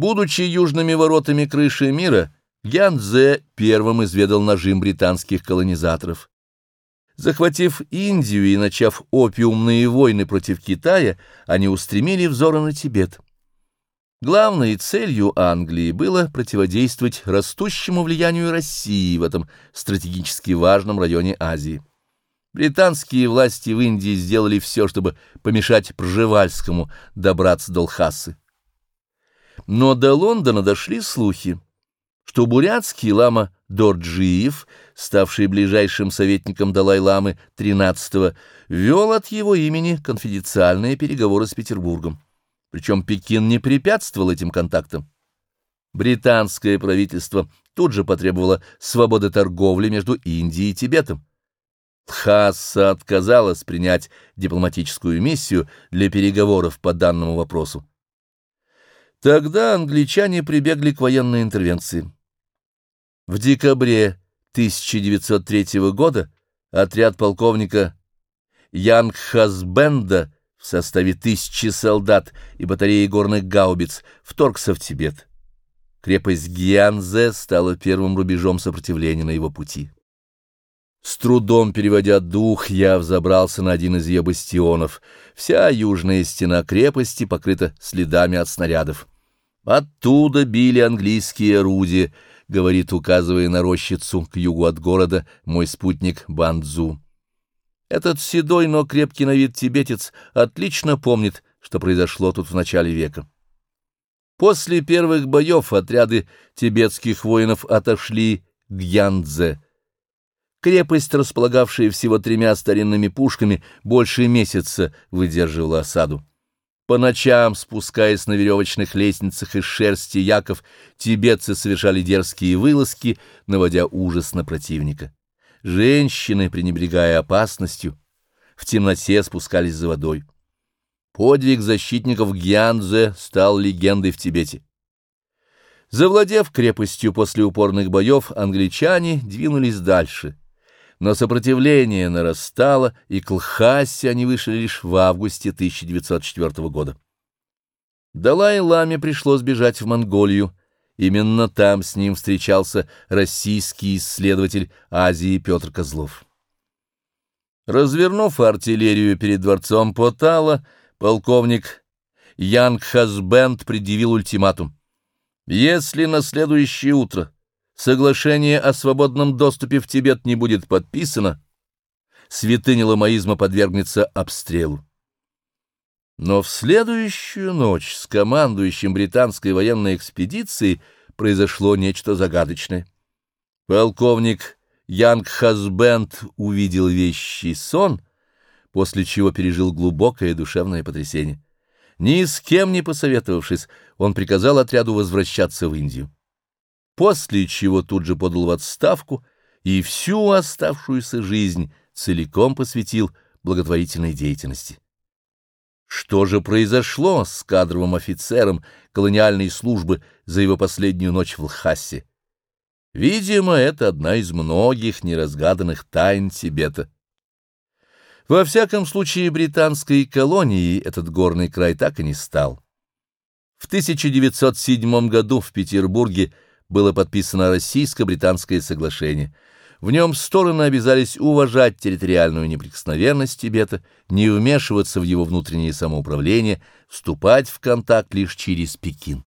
Будучи южными воротами крыши мира, Янзе первым изведал нажим британских колонизаторов. Захватив Индию и начав опиумные войны против Китая, они устремили взоры на Тибет. Главной целью Англии было противодействовать растущему влиянию России в этом стратегически важном районе Азии. Британские власти в Индии сделали все, чтобы помешать Пржевальскому добраться до Лхасы. Но до Лондона дошли слухи, что бурятский лама Дорджиев, ставший ближайшим советником Далай-ламы XIII, вел от его имени конфиденциальные переговоры с Петербургом. Причем Пекин не препятствовал этим контактам. Британское правительство тут же потребовало свободы торговли между Индией и Тибетом. Тхасса отказалась принять дипломатическую миссию для переговоров по данному вопросу. Тогда англичане прибегли к военной интервенции. В декабре 1903 года отряд полковника Янгхазбенда в составе тысячи солдат и батареи горных гаубиц вторгся в Тибет. Крепость Гьянзе стала первым рубежом сопротивления на его пути. С трудом переводя дух, я взобрался на один из ее бастионов. Вся южная стена крепости покрыта следами от снарядов. Оттуда били английские орудия, говорит, указывая на рощицу к югу от города мой спутник Бандзу. Этот седой, но крепкий на вид тибетец отлично помнит, что произошло тут в начале века. После первых боев отряды тибетских воинов отошли к Яндзе. Крепость, располагавшая всего тремя старинными пушками, больше месяца выдерживала осаду. По ночам, спускаясь на веревочных лестницах из шерсти яков, тибетцы совершали дерзкие вылазки, наводя ужас на противника. Женщины, пренебрегая опасностью, в темноте спускались за водой. Подвиг защитников Гьянзе стал легендой в Тибете. Завладев крепостью после упорных боев, англичане двинулись дальше. Но сопротивление нарастало, и к Лхасе они вышли лишь в августе 1904 года. Далай-ламе пришлось бежать в Монголию, Именно там с ним встречался российский исследователь Азии Петр Козлов. Развернув артиллерию перед дворцом Потала, полковник Янг Хасбенд предъявил ультиматум. Если на следующее утро соглашение о свободном доступе в Тибет не будет подписано, святыня ламаизма подвергнется обстрелу. Но в следующую ночь с командующим британской военной экспедицией произошло нечто загадочное. Полковник Янг Хасбенд увидел вещий сон, после чего пережил глубокое душевное потрясение. Ни с кем не посоветовавшись, он приказал отряду возвращаться в Индию. После чего тут же подал в отставку и всю оставшуюся жизнь целиком посвятил благотворительной деятельности. Что же произошло с кадровым офицером колониальной службы за его последнюю ночь в Лхасе? Видимо, это одна из многих неразгаданных тайн Тибета. Во всяком случае, британской колонией этот горный край так и не стал. В 1907 году в Петербурге было подписано российско-британское соглашение – в нем стороны обязались уважать территориальную неприкосновенность Тибета, не вмешиваться в его внутреннее самоуправление, вступать в контакт лишь через Пекин.